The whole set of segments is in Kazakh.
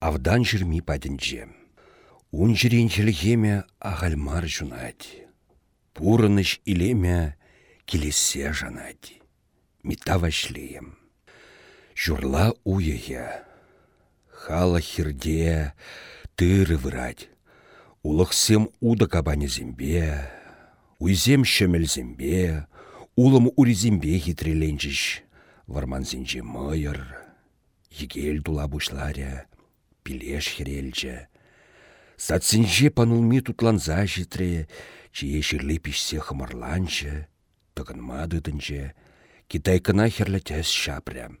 Авдан жирми падінже. Ун хелхеме ағалмар жунать. Пурыныш илеме келесе жанать. Мита вашлеем. Журла уйя. Хала хирде тыры вырать. Улықсем уда кабане зембе. Уйзем шемел зембе. Улым уризембе хитреленчіш. Варман зенже мойыр. Егел дула бушларя. Пилеш херелче. Сатсенже панулми тутланза житре, чие ширлі пішсе хымарланчы, мады дынче, Китай кына херлетес шапря.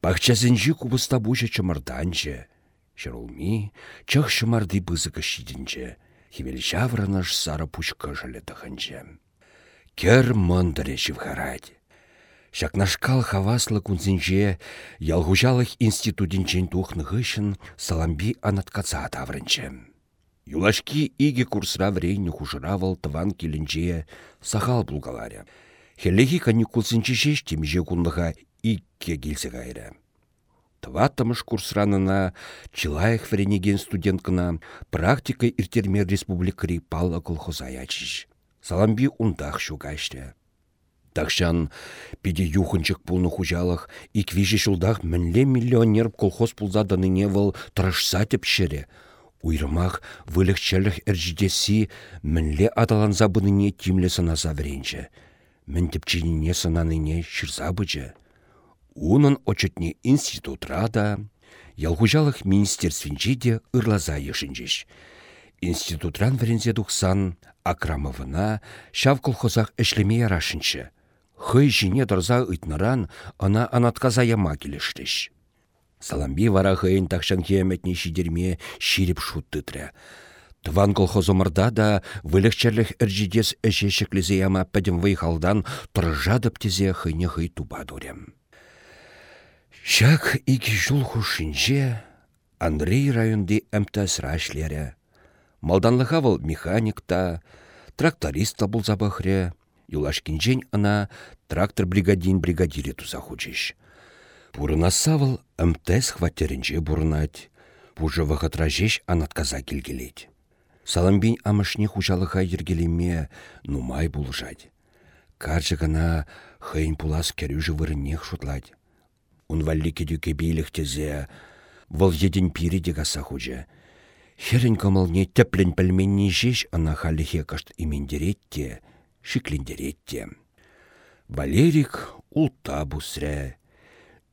Пахчасенжі кубыста буча чымырданчы, Шырулми, чық шымарды бызықы шидінче, Хивел жавраныш сары пучка жылы таханче. Кер мындыре шивхарать. Шакнашкал хаваслы кунзинче, ялгужалых институтинчен тухны гышын саламби анаткаца таврынче. Юлашки иге курсра врейні хушыравал тыван келінже сахал булгаларя. Хеллехи каникулсынче шеш темже кунлыға икке келсе кайры. Тываттымыш курсранына чылайық вренеген студенткына практика иртермер республикари палла колхоза ячиш. Саламби ундах шугашты. Такшан пиде юхынчык пулны хужалах иквижі шулдах мінле миллионер колхоз пулзаданыне выл тұрышса тепшере, Уйрымах вылықчалық әржидесі мінле аталанза бұныне тимле санаса вренчі. Мін тіпчініне сананыне шырзабычы. Унын очетне институт рада, ялгужалық министерствінчі де ырлаза ешінчеш. Институтран врензе дұқсан Акрамовына шав колхозақ әшлеме. Хый жіне дұрза ұйтныран, ана анатказа яма келештеш. Саламби вара хыйын тахшан киеметне шидерме ширип шуттытря. Тыван колхозомырда да вылықчерлік әржидес әшешіклізе яма пәдім вайхалдан тұржадып тезе хыйне хый туба дурем. Шак икі жул хушинже Андрей районды әмтәс рашлері. Малданлыға выл механикта, тракториста бұл забахре, юлашкинжен ана трактор бригадин бригадире туза хучиш. Пурына савыл МТС хваттерінче бурнать. Пужы вғытра жеш анатказа келгелет. Саламбин амышне хужалыға ергелеме нумай булжать. Каржы гына хыйн пулас керюжы вырыннех шутлать. Ун валли кедюке тезе, тезе, вăл еден пире дегаса хуча. Херін кымылне тәплен пәлменне жеш ана халихе кашт имендеретте, шиклендеретте. Валерик улта бусрä,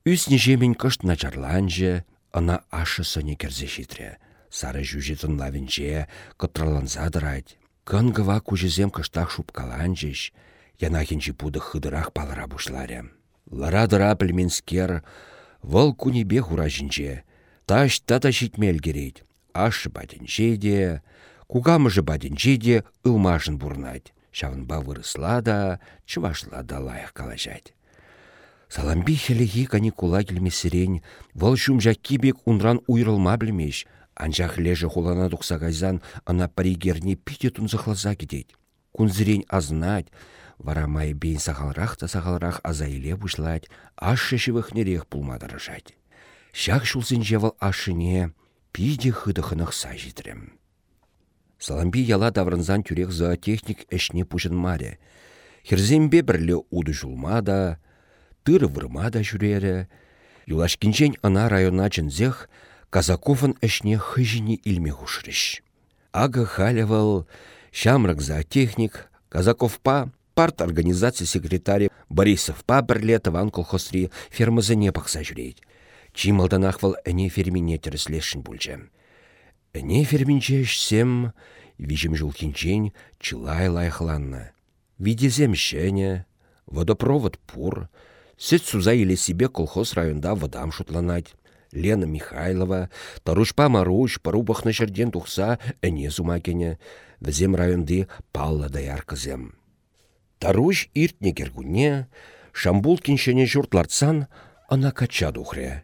Үсне жемін кышт начарланже, ына ашы соне керзе житре. Сары жүжетін лавінже, кытраланза дырайд. Кынгыва күжізем кыштақ шупкаланжеш, янахинчи пуды хыдырақ палыра бушларе. Лара-дыра пілменскер, вăл кунебе хура жінже, таш тата шитмел керейд. Ашы баденже де, кугамыжы баденже де ылмашын бурнать. Шавынба вырысла да, чывашла да лайық калажать. Саламби хелеги каникула келмесерен, вăл çумжа кибек унран уйрылма білмеш, анчах лежі хулана тұқса кайзан ана паригерне пите тунзахласа кетет. Кунзірен азнать, вара май бейн сахалрах та сахалрах азайле бушлать, ашы шивыхнерех пулмадарышать. Шак шулсын жевал ашыне, пиде хыдыхынық сажитрем. Саламби яла даврынзан тюрех зоотехник эшне пушын маре. Херзембе бірлі уды жулмада, тыры вырма да жүрері. Юлашкинчен ана района чынзех Казаковын әшне хыжіне илме хушрыш. Ага халявал шамрак техник, Казаковпа парт организация секретарь Борисовпа бірле тыван колхозри фермазыне пақса жүрейд. Чималданахвал әне фермине. Әне ферминче сем вижім жылкинчен чылай лайхланна. Видезем шене, водопровод пур, Сет суза или себе колхоз районда водам шутланать. Лена Михайлова, Тарушпа Маруш, парубах на жерден тухса, әне зумакене, візем районды палла даяр. Таруш иртне кергуне, Шамбул киншене журтларцан, ана кача духре.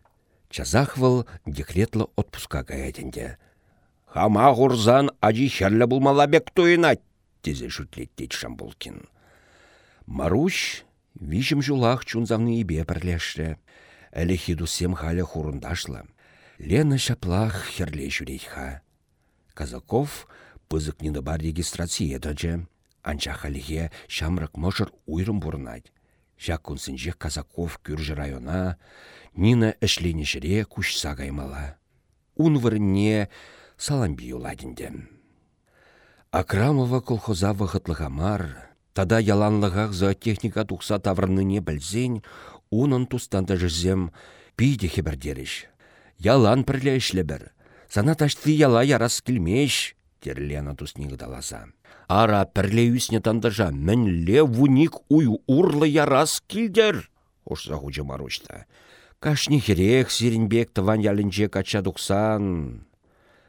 Чазахвал декретлы отпуска гаятенде. Хама ғурзан аджи херлі булмала бек туйнать, тезе шутлеттет Шамбулкин. Маруш Вишім жулах чунзавны ибе пірлешрі. Әлі хидусем халя хурындашла. Лена шаплах херле ха. Казаков пызык бар регистрация едачы. Анча халихе шамрак мошыр уйрым бурнать. Жак Казаков күржі района, Нина әшленешіре күш сағаймала. Ун вырынне саламби юладінден. Акрамова колхоза вғытлыға мар, тада яланлығақ зоотехника тұқса таврыныне білзен, унын тустанда жүзем пейде хебірдеріш. Ялан пірле бір. Сана ташты яла ярас кілмеш, терлена тусниғы даласа. Ара пірле үсіне тандажа, мінле вуник уй урлы ярас кілдер. Ошса хучы марушта. Кашни херек сиренбек тыван ялінже кача.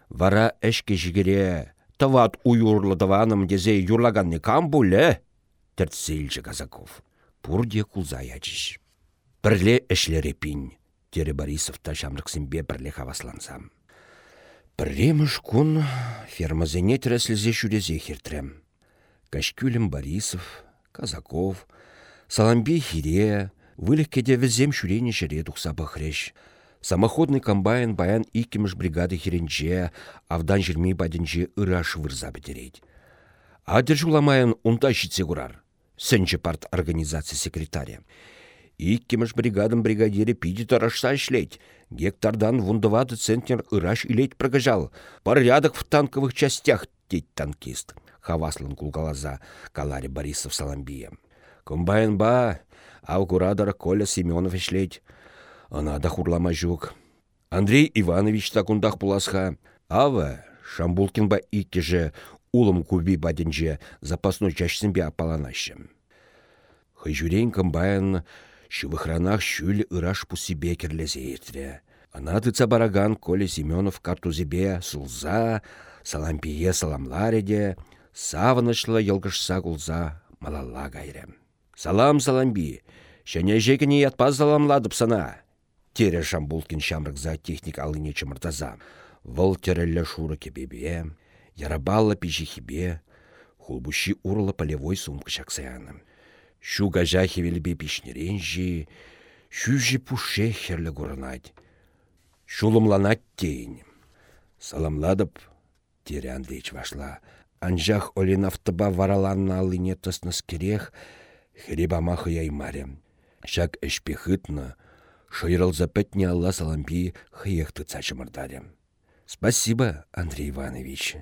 Вара әшке жігере, тыват уюрлы тываным дезе юрлаганны кам бұлі? Тіртсейлжі Казаков. Пурде кулза ячыш. Пірле әшлері пин. Тере Борисовта шамрықсымбе бірле хаваслансам. Пірреміш күн фермазене тірәсілзе шүрезе хертрем. Кашкюлем Борисов, Казаков, Саламби хире, вылегкеде візем шүрені тұқса бұхреш. Самоходный комбайн баян икіміш бригады херенже, авдан жермей баденже ыраш вырза бітерейд. Адыр жуламайын ұнта шитсе курар. Сенче парт организация секретаря. Иккемеш бригадым бригадире пиди тарашса ишлеть. Гектардан вундоваты центнер ыраш илеть прогажал. Порядок в танковых частях, теть танкист. Хаваслан кулгалаза Калари Борисов Саламбия. Комбайн ба, аукурадор Коля Семенов ишлеть. Она да хурлама жук. Андрей Иванович такундах пуласха. Ава, Шамбулкин ба икке же улым куби баденже запасной чашсембе апаланащым. Хыжурен комбайн Шывыхранах шүл ыраш пусибе керлезе етре. Ана тыца бараган Коля Семенов картузебе сулза, салампие саламлареде, савынышлы йылгышса кулза малалла гайрем. Салам саламби, шәне жекіне ятпаз саламладып сана. Тере Шамбулкин за техник алыне чымыртаза. Вăл терелле шуры кебебе, ярабалла пижихибе, хулбуши урлы полевой сумка шаксаяным. Шу газахи велбе пишнеренжі, шүжі пуше херлі курынать. Шулымланать тейін. Саламладып, тере Андреич вашла. Анжах олен автоба вараланна алыне тысныс керех, херебама яймарем. Шак эшпе хытны, шойрылза пэтне алла салампи хыехты цачымырдарем. Спасибо, Андрей Иванович.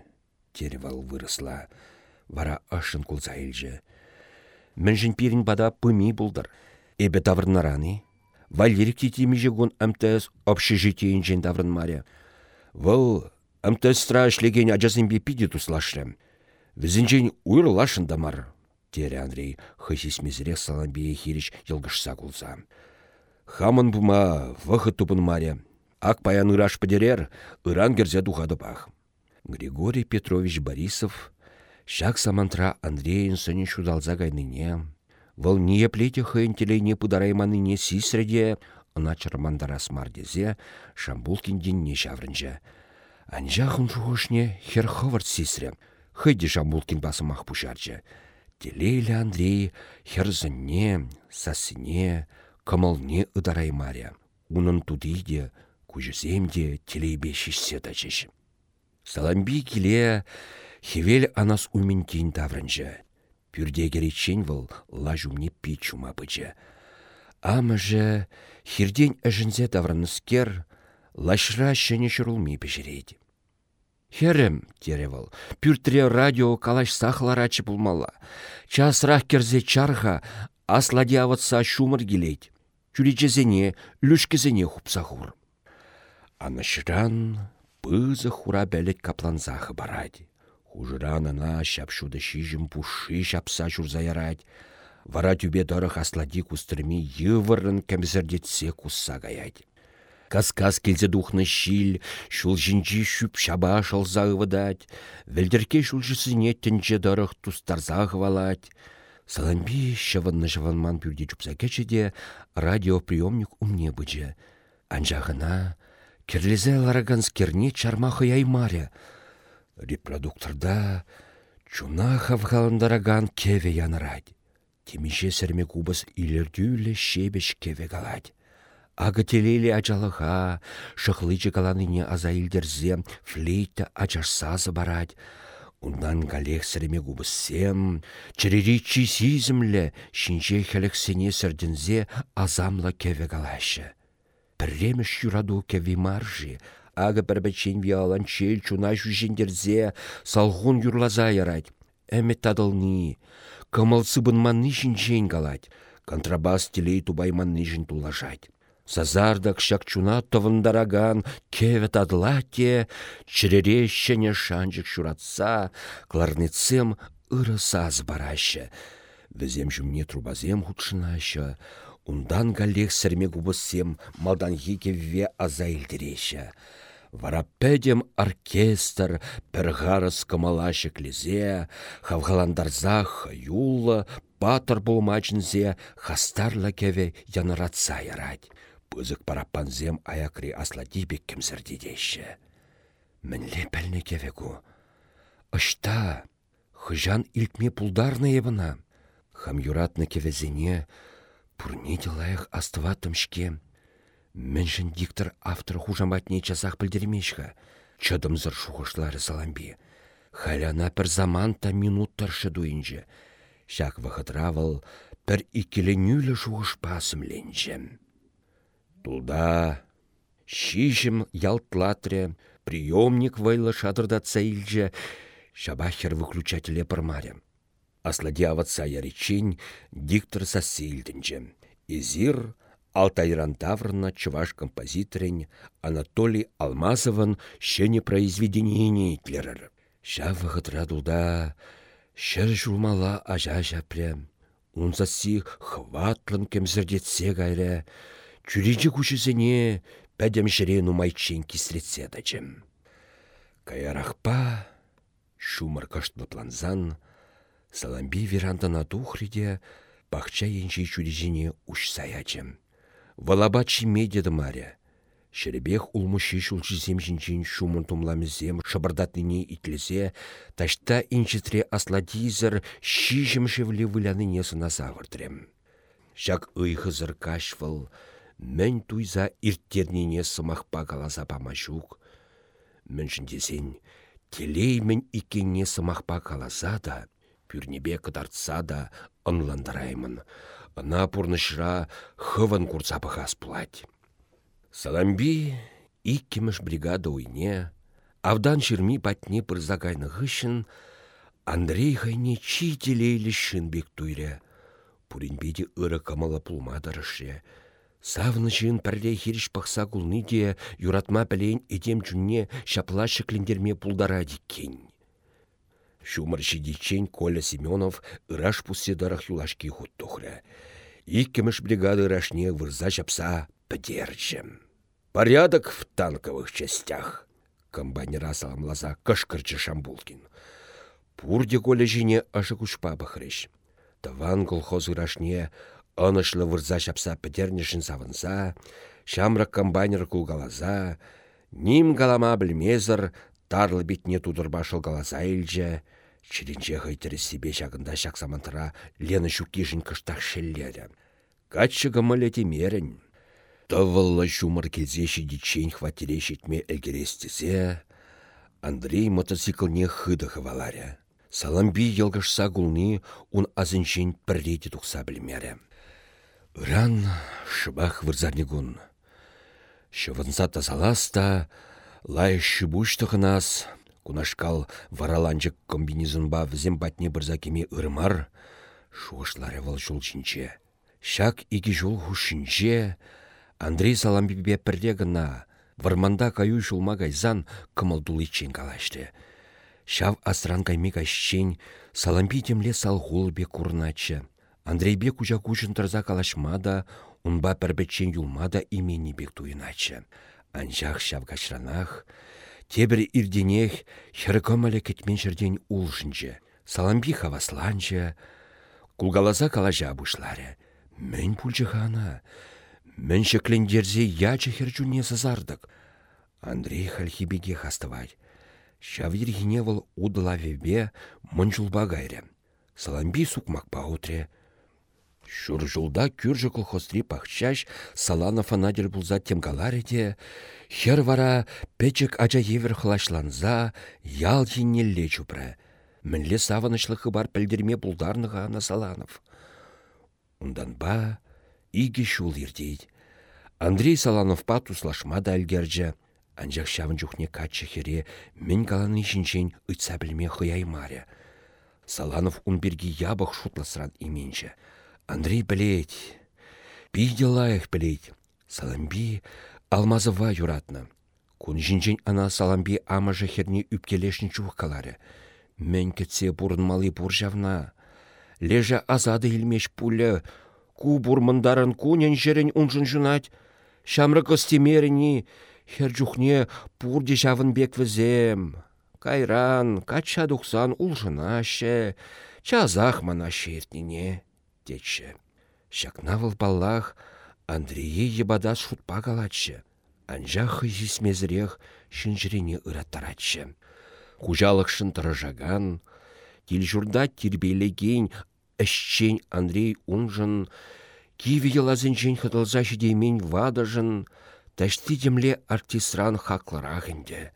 Теревал выросла. Вара ашын кулза Міншін пирин бада пыми булдыр. Эбе таврнараны. Валерик тетимеже гон МТС общежитиен жен таврын маря. Вăл МТС страшлеген ажасынбе пиде туслашлем. Візінжен уйрылашын дамар. Тере Андрей хысисмезіре саламбие хирич йылгышса кулса. Хамын бума вăхы тупын маря. Ак паян ыраш пӹдерер, ыран керзе пах. Григорий Петрович Борисов Шак самантра Андреен сыне шудалза гайныне. Вăл не плете хăйн телейне пыдарайманыне сисреде, ына чармандарас мардезе, шамбулкин денне çаврынча. Анжахын шухышне хер хывырт сисре. Хыйде шамбулкин басымах пушарчы. Телейлі Андрей херзіне, сасыне, кымылне ыдараймаря. Унын тудиде, күжіземде телейбе шишсе тачыш. Саламби келе, Хевел анас ументин таврынжы. Пюрде керечен выл лажумне пи чума бычы. Амыжы хирден әжінзе таврыныскер, лашра шыне шырулми пешерейді. Херем, теревал, пюртре радио калаш сахларачы булмала. Часрах керзе чарха асладиаватса шумыр гелейд. Чүречезене, люшкезене хупсахур. Анашран пызы хура бәлет капланзахы барады. Хужыранына шапшуды шижім пуши шапса журзаярать. Вара тюбе дорых аслади кустырми йывырын кәмзірдетсе кусса гаять. Кас-кас келзе духны шил, шул жинжи шүп шаба шалза ывыдать, вәлдерке шулжысыне тінже дорых тустарза валать. Саламби шывынны жыванман пюрде чупса кечеде радиоприемник умне бычы. Анжағына, керлезе лараганскерне чармахы яймаря, Репродукторда чуна хавхаландараган кеве янырать. Темеше сәрме кубас илердюлі шебеш кеве галадь. Ага телелі ачалыға, шықлычы каланыне аза илдерзе, флейта ачашсазы барать. Ундан галех сіреме губыссем, чырери чисизімлі, шинче хәліксене сірдінзе азамла кеве галашы. Пірремеш юраду кеви маржи, ага пірбәчен виалан чел чуна жүжендерзе салғун юрлаза ярать. Әмет тадылны, кымылсы бұнманны шинчен галать, контрабас телей тубайманны жін тулажать. Сазардак çуна тывындараган кевет адлате, чрере çне шанчык шуратса, кларницем ырысаз барашы. Візем жүмне трубазем хутшынашы, ундан галех сірме губысем малдан ве аза. Вара пәдем оркестр, гарыс кымалашы клезе, хавгаландарзах юлла, патыр булмачынзе хастарла кеве яныратса ярать пызык параппанзем аякри аслади бек кемсірдедеші. Мінле пәліне кевегу. Ышта, хыжан илтме пулдарны ебіна. Хам юратны кевезене, пурне делаях астыватымшке. Міншін диктор автор хужаматне часах білдермешка. Чыдымзыр шухышлары саламби. Халяна пір заманта минуттар шыдуинже. Шак вахытравыл, пір икелі нюлі шухышпасым ленжем. Туда шишім ялтлатре, приемник вайлы шадырда цейлже, шабахер выключателе пармаре. Аслади аватса диктор сасильдінже. Изир Алтайран Таврна чуваш композиторень Анатолий Алмазовын шене произведение нейтлерір. Ша вғытра дулда, шыр жулмала ажа жапре. Унзаси хватлын кемзірдетсе гайре, Чүрежі күшізіне пәдем жіре нумайчен кисретсе дачым. Каярахпа шумыр каштлы планзан, саламби верандана тухриде бақча енжей чүрежіне уш саячым. Валабачи медеді маря. Шеребех улмуши шулчизем жинжин шумын тумламызем шабырдатныне итлесе, ташта инчитре асладизер шижім шевле выляныне сына завырдрем. Шак ыйхызыр кашвыл, Мән туйза ирттернине сымақпа каласа памашук. Мін десен, телей мін икенне сымақпа каласа да, пүрнебе кыдартса да, ынландыраймын. Ына пурнышра хывын курца пахас плать. Саламби иккемеш бригада уйне, авдан шерми патне пырзагайны гышын, Андрей хайне чи телейлі шын бек туйре. Пуринбеде ыры камала пулмадарышы. Савны жын пірле хиріш пақса кулны де юратма пілейін етем жүнне шапла шықлендерме пулдара диккен. Шумыр жидичен Коля Семенов ыраш дарах юлашки худ тухры. Иккіміш бригады ырашне вырза жапса підерчім. Порядок в танковых частях. Комбайнера саламлаза кышкырчы Шамбулкин. Пурде Коля жіне ашы күшпа бахрыш. Таван колхоз ырашне Онышлы вырза шапса пітернешін савынса, шамрак комбайнер кулгалаза, ним галама білмезір, тарлы бетне тудырбашыл галаза илже, Чиринче хайтері себе шагында шақсамантыра Лена шукишін кыштақ шеллері. Качы гымылі темерін. Тывыллы шумыр келзе шедичен хватере шетме әлгерестізе, Андрей мотоциклне хыды хываларя. Саламби елгашса гулны ун азыншын пірреті тұқса білмері. Үран шыбах вырзарнигун. Шывынса тазаласта, лай шыбуштығынас, кунашкал вараланчык комбинезонба візем батне бірзакеме ырмар, шуышлары вал жол жинче. Шак игі жол хушинче, Андрей саламбибе гына, варманда каю жулма гайзан чен калашты. Шав асран кайме кайшчен, саламби темле салғул бе курначы. Андрейбе куча кучын тұрза калашмада, унба пәрбетчен юлмада имени бек туйначы. Анжақ шавгашранах, тебір ирденех, хіркомалі кетмен жерден улшынчы. Саламби хавасланчы, кулгаласа калажа бұшлары. Мен пульчыхана, мен шеклендерзе ячы херчуне сазардық. Андрей хальхибеге хастывай. Шавир гиневал удылавебе мұнжулба гайры. Саламби сукмак паутре, Шуржулда күржі колхозтри пахчаш Саланов анадер булза темгалареде, хер вара печек ача евер хлашланза, ял жиннелле чупры. Мінле савынышлығы бар пілдерме бұлдарныға ана Саланов. Ундан ба, иге шул ердейд. Андрей Саланов па туслашма да әлгерджі. Анжақ шавын жүхне качы хере, мен каланы жинчен үтса білме маре. Саланов унберги ябық шутласран именші. Андрей білет. Биде лайық білет. Саламби алмазыва юратны. Кун жинчен ана саламби амажы херне үпкелешін чух калары. Мен кетсе малы буржавна. Лежа азады илмеш пулі. Ку бурмындарын кунен жерін унжын жунать. Шамры костемеріні. Хер жүхне пурде жавын бек візем. Кайран, кача дұқсан улжынашы. Чазах мана шертіне, дечі. Шакнавыл баллах Андрейе ебадас шутпа калатшы. Анжақ жисмезірек шынжырене ыраттаратшы. Кужалықшын тұрыжаган, Тилжурда тирбейлеген әшчен Андрей унжын, киві елазынчен хытылза жидеймен вадыжын, тәшті демле артисран хакларағынде.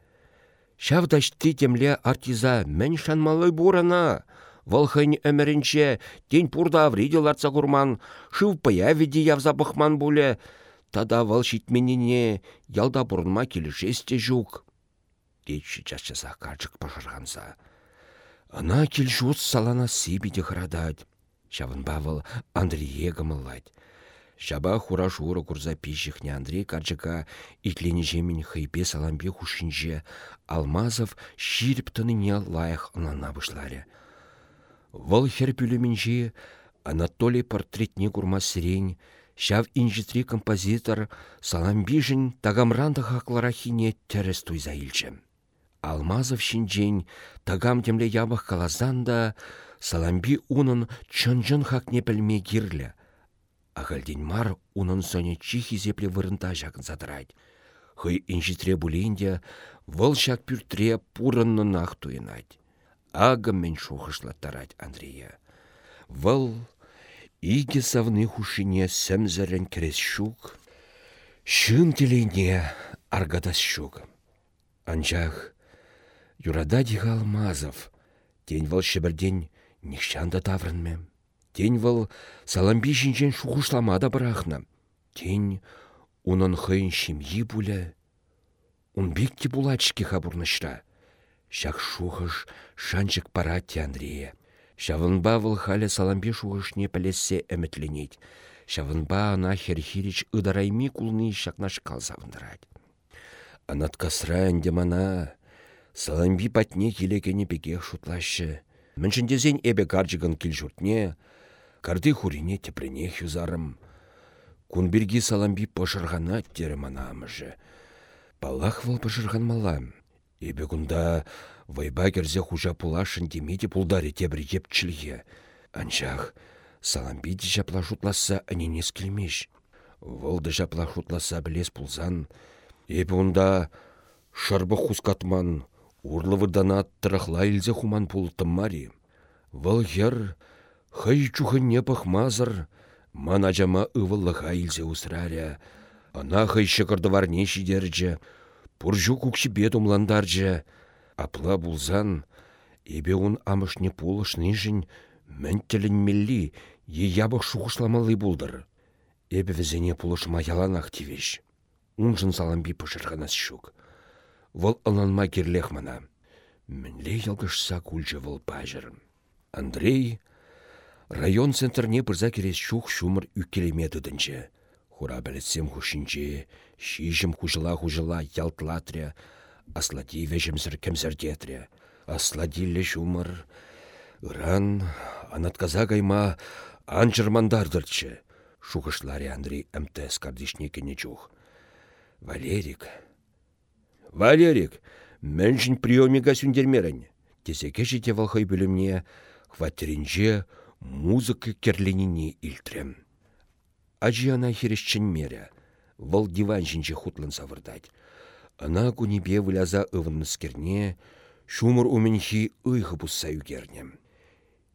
Шав тәшті демле артиза мән шанмалы бурана, Вăлхăнь әмірінче, тень пурда авриде ларца курман, шыв пая виде явза бұхман бұле, тада вăл çитменнине ялда бұрынма келішесте жук течче часчаса пашырганса. Ана килжут салана сибиде храдать. Шавын бавыл Андрее гымыллать. Шаба хура шура курза пищихне Андрей карчыка итлені жемін хайпе саламбе хушинже Алмазов ширіп не лайық ынана бұшларе. Вăл хер пүлеменче Анатолий портретне курма сирень, Шав инжитри композитор саламбижін тагамранды хакларахине тәріс туйза илчем. Алмазов шинчен тагам темле ябах калазан да саламби унын чынжын хакне пілме кирлі. Ағалден мар унын соне чихи зепле вырынта жақын задырайд. Хый инжитре булинде выл шак пүртре пурынны нах туйнать. Агам мен шухышлаттарать Андрея. Выл иге савны хушине сәмзәрен керес шук, шын телейне аргадас шук. Анчах Юрада диға алмазов. Тень вăл шебірден нихшанда таврынме. Тень вăл саламби жинчен шухушламада брахна. Тень унын хыйын шимйи пулі. Ун бекке булачки хабурнышра. Шак шухыш шанчык паратти Андрея. Шавынба вăл халя саламби шухышне пілесе әмітленет. Шавынба ана херхирич ыдарайми кулны шакнаш калзавындырать. Анат касрайын демана Саламби патне келекені беге шутлашы. Міншіндезен эбе каржыгын кіл жұртне, карды хурине тепрене хюзарым. Кунберги саламби пошырғана тері манамыжы. Балах выл пошырған малам. Эбе күнда вайба керзе хужа пулашын демеде пулдаре тебір епчілге. Анчах, саламби де жапла шутласа аненес келмеш. Вылды жапла шутласа білес пулзан. Эбе унда шарбы хускатман, Урлывырдана тұрықла илзе хуман пултым мари. Вăл хер, хăй чухынне пăхмазăр, мана жама ывыллыха илзе усраря. Ана хăй çăкăртăварне çитерчче, пуржу кукшипе тумландарчче. Апла булзан, эбе ун амышне пулышнышын, мӹн мелли, е ябық шухышламалы булдыр. Эбе візене пулышма яланах тивеш. Унжын саламби пышырғанас шук вăл ыланма кирлех мана. Мінле йылгышса кульчы вăл пажыр. Андрей район центрне пырза керес шух шумыр үккелеме тыдынче. Хура бәлетсем хушинче, шижім хужыла-хужыла ялтлатря, аслади вежімзір кемзірдетря. Асладилле шумыр, ыран, анатказа кайма анчырмандардырчы. Шухышларе Андрей МТС кардишне кене чух. Валерик, Валерик, мэншін приемига сүндермерін. Тесеке жете валхай бөлімне, хваттерінже музыка керленіне илтрем. Ажи ана хересчен мере, вал диван жінже хутлын савырдать. Ана кунебе выляза ывынныскерне, шумыр уменхи ыйхы бұсса үгерне.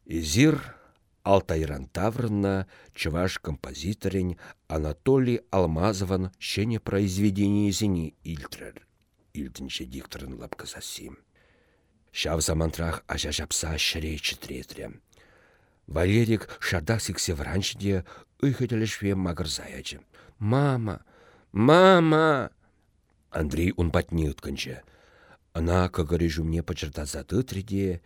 Изир Алтайран таврына чываш композиторин Анатолий Алмазован шене произведениесіне илтрер. Илтінші дикторын лапкасасим. Шав замантрах ажа жапса шірей чітретре. Валерик шардақ сіксе вранчыде ұйхетелешве магырзаячы. Мама! Мама! Андрей унпатне үткінчі. Ана көгірі жүмне пачыртаза тытреде,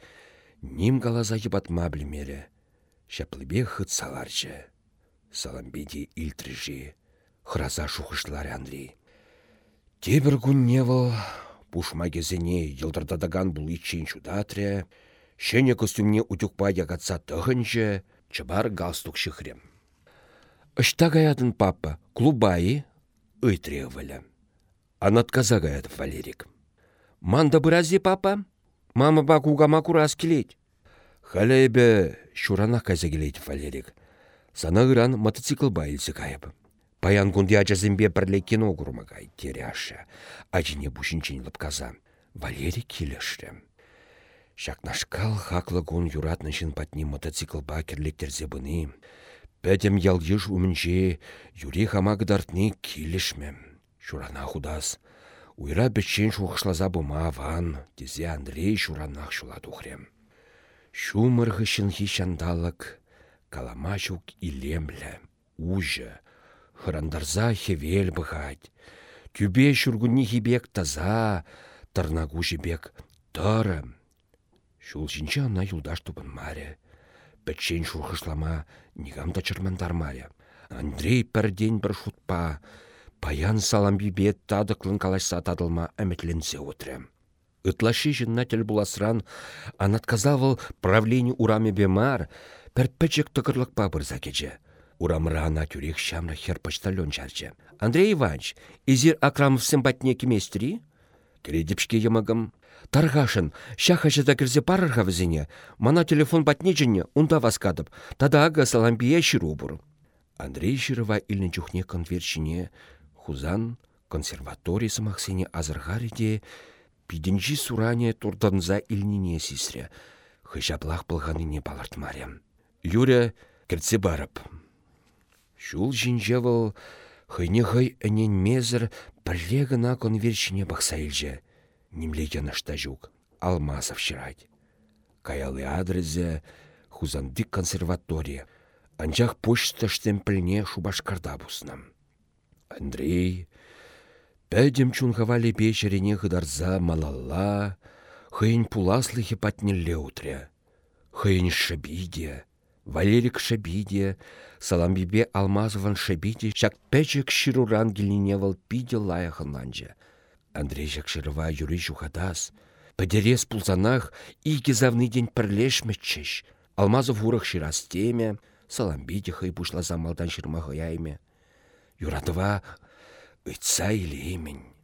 ним галаза ебатма білмері. Шаплыбе хыт саларчы. Саламбеде илтрежі. Храза шухышлары Андрей. Тебір күнневыл пушма кезене йылдырдадаган бұл итчен чудатре, шене костюмне утюкпа ягатса тăхынче, чыбар галстук шихрем. Ышта гаятын папа, клубайы, ыйтре вылі. Анатказа гаят Валерик. Манда бұрази папа? Мама ба кугама курас келет. Халайбе шурана каза келет Валерик. Сана ыран мотоцикл байлсы кайып. Паян кунди ачасембе пірле кино курмагай теряша. Ачине бушинчен лыпказа. Валерий килешрі. Шакнашкал хаклы кун юратнышын патни мотоцикл бакерлеттерзе бұны. Пәтем ялгыш умінче юри хамагдартны килешме. Шурана худас. Уйра бітчен шуқшлаза бұма ван, тезе Андрей шуранах шула тухрем. Шумырғы шынхи шандалык, каламашук илемлі, ужы, хырандарза хевел бұғать. Тюбе шүргүнні хибек таза, тарнагу жібек тырым. Шул жинче ана юлдаш тупын маре. Бәтчен шурхышлама нигамда чырмандар маре. Андрей пәрден бір шутпа, паян саламбибе тадықлын калашса тадылма әметленсе отрем. Ытлаши тел буласран, анатказавыл правление ураме бемар, пәрпәчек тұқырлық пабырза кече. Урамрана тюрек шамра хер почтальон чарчы. Андрей Иванович, изир Акрамов сымпатне кеместри? Кредипшке емагым. Таргашын, шаха жада кірзе парырға візіне, мана телефон батнечіне унда васкадып, тада ага саламбия бұр. Андрей Широва илін чухне конверчине, хузан консерваторий самақсене азырғариде, пиденжи суране турданза илнине сисре, хыжаплах не балартмарем. Юря кіртсе барып. Шул жинжевыл хыйне хый әнен мезір бірле гына конверчине бақса илже. Немлеген ашта жук. Алмазов шырать. Каялы адрезе хузандык консерватория. Анчах почта штемпельне шубашкарда бұснам. Андрей, пәдем чунхавали печерене хыдарза малалла, хыйн пуласлыхи патнелле утря. Хыйн шабиде, Валерик шабиде, Саламбибе Алмазован шабиде, чак пәчек шируран гелиневал пиде лаяхынланча. Андрей жакшырыва юри жухадас. Падерес пулзанах иге завны день пірлешмеччеш. Алмазов урах ширастеме, Саламбиде хай пушла замалдан шырма хаяйме. Юратыва илеймень.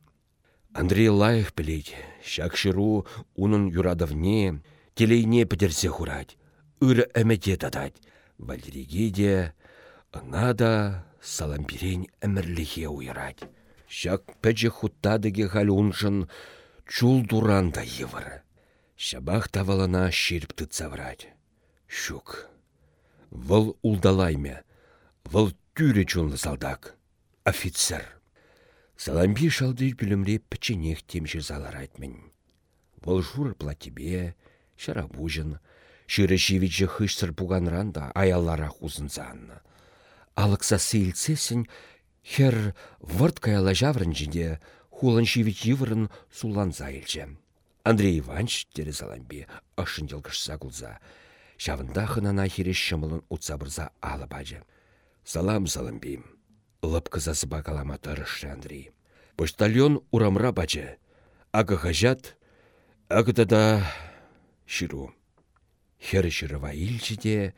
Андрей лайых пілейді, шак шыру унын юрадовне, телейне пітерсе хурать ыры әмәте тадать. Валериге де, ына да уйрать. Шак пәчі хуттадыге хал уншын чул дуран да евір. Шабах тавалана шеріп тыцаврать. Шук. Вăл улдалайме, вăл тюре чунлы салдак. Офицер. Саламби шалды пілімре піченех темші заларайтмен. Вăл жур платибе, шарабужын, Шыры живичі хыштыр ранда аяллара хузынзанны. Алықса сейлцесін, хер вырт каяла жаврынжінде хулын живич йывырын суланза илчі. Андрей Иванович терезаламбе ашын елгішса кулза. Шавында хынана хереш шымылын утсабырза алы бажы. Салам саламбим. Лып кызасы бакалама тұрышы Андрей. Почтальон урамра бачы. Ағы хажат, ағы да ширу. Хер жырыва илчіде,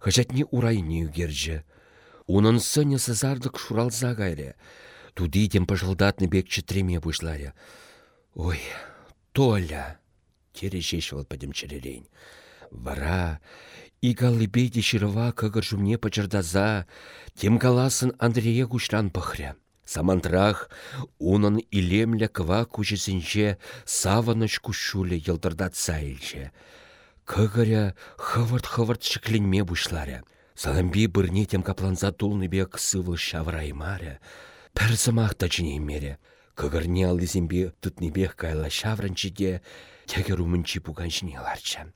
хачатни урайни үгержі. Унын сыне сызардық шуралза гайре. Тудидем пыжылдатны бек чітреме бұшларе. Ой, Толя! Тере жешвал падемчеререйн. Вара, игалли бейде шырыва кыгыр жумне пачырдаза, тем каласын Андрея кушран пăхря. Самантрах унын илемлі кыва күшесінше савыныш кушулі елдырдатса илче. Кыгыря хывырт-хывырт шықленме бұшларя. Саламби бірне тем капланза тулныбе ксывыл шавраймаря. Пір зымақта жінеймере. Кыгырне алызембе тұтнебех кайла шавранчиде, тегер умынчи пуган жинеларча.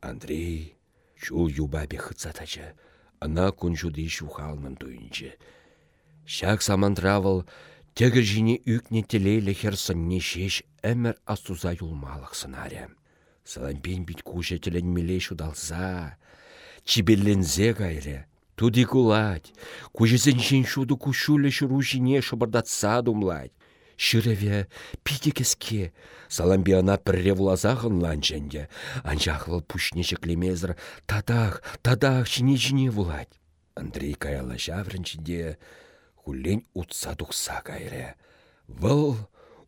Андрей, чул юбабе хыцатача, ана күнжуды шухалмын туйынчы. Шак самандравыл, тегер жіне үкне телейлі херсынне шеш әмір астуза юлмалық сынаря. Саламбен бит куша теленмеле шудалса, чибеллензе кайры. Туди кулать, кужесен шуду кушулі шуру жіне шыбырдатса думлать. Шыреве питекеске, саламби ана пірре влазағын ланченде, анжақвыл пушнеші клемезір тадақ, тадақ жіне-жіне вулать. Андрей каяла жаврынчиде хуллен утса тухса кайры. Выл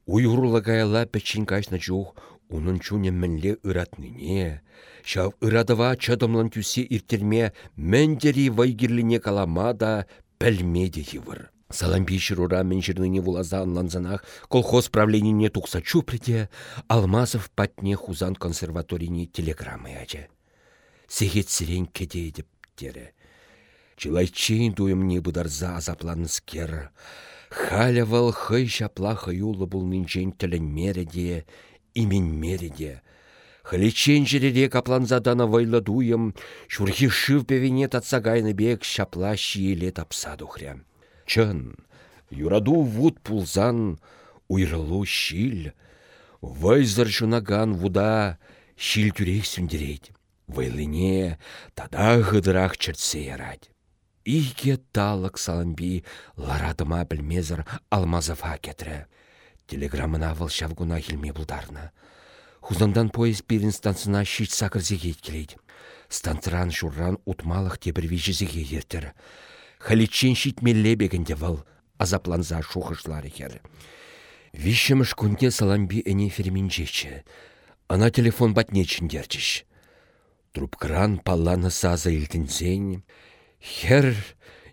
уйурлы каяла пәчін кашна жух Унын чуне мінле ыратныне, шав ырадыва чадымлан түсе иртерме мәндері вайгерліне калама да пәлмеде хивыр. Саламбишір ура мен жирныне вулаза анланзанах колхоз правленине тұқса чуприте, Алмазов патне хузан консерваторине телеграммы ачы. Сегет сирен кеде едіп дері. Чилайчейн не бұдарза азапланыз кер. Халявал хый шапла хаюлы бұл нинчен имен мереде. Хлечен жерере капланзадана вайладуем, шурхи шыв певене татсагайны бек шапла шиеле тапса духря. Чын, юраду вуд пулзан, уйрылу шил, вайзыр жунаган вуда шил тюрек. Вайлыне тада ғыдырақ чертсе ярать. Иге талық ларадыма білмезір алмазыфа кетірі. Телеграммына выл шавгуна хилме бұлдарына. Хузандан поезд пирин станцына шит сакырзеге келейді. Станцыран шурран утмалық тебір вижізеге ертір. Халичен шитмелле бегенде выл, азапланза шухышлары хер. Вишіміш күнде саламби әне ферминжечі. Ана телефон батнечін дерчіш. Трубкран палланы саза илтінзен. Хер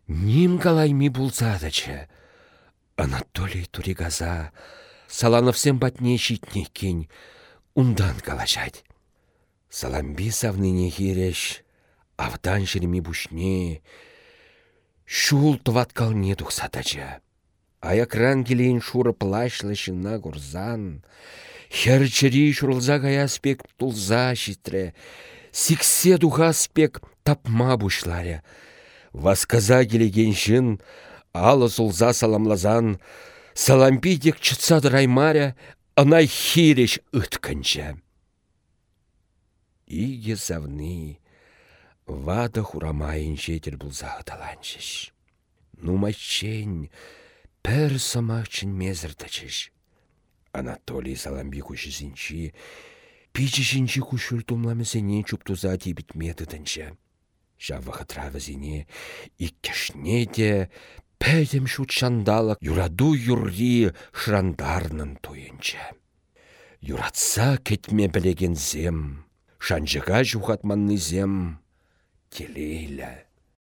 ним калайми булзадачы. Анатолий Туригаза салановсем батне щитне кень, ундан калашать. Саламби савныне хиреш, авдан жереми бушне, шул не тухсатача. Аякран келейін шуры плашлы шына гурзан, Херчери шурылза гая спек тулза шитре, Сиксе духа спек тапма бушларя. Васказа келеген шын, сулза саламлазан, Салампидек чытсады раймаря, ына хиреш ытканча. Иге завны, вада хурамайын жетір бұлзағы таланчыш. Нумаччен, пір самачын мезірдачыш. Анатолий Саламби кушысынчи, пичішінчі кушыл тумламесене чуптуза тибіт методынча. Жавы хытравызине, иккешне де Пәдем шутшандалық юраду юрри шрандарнын туйынча. Юратса кетме білеген зем, шанжыға жухатманны зем, телейлі.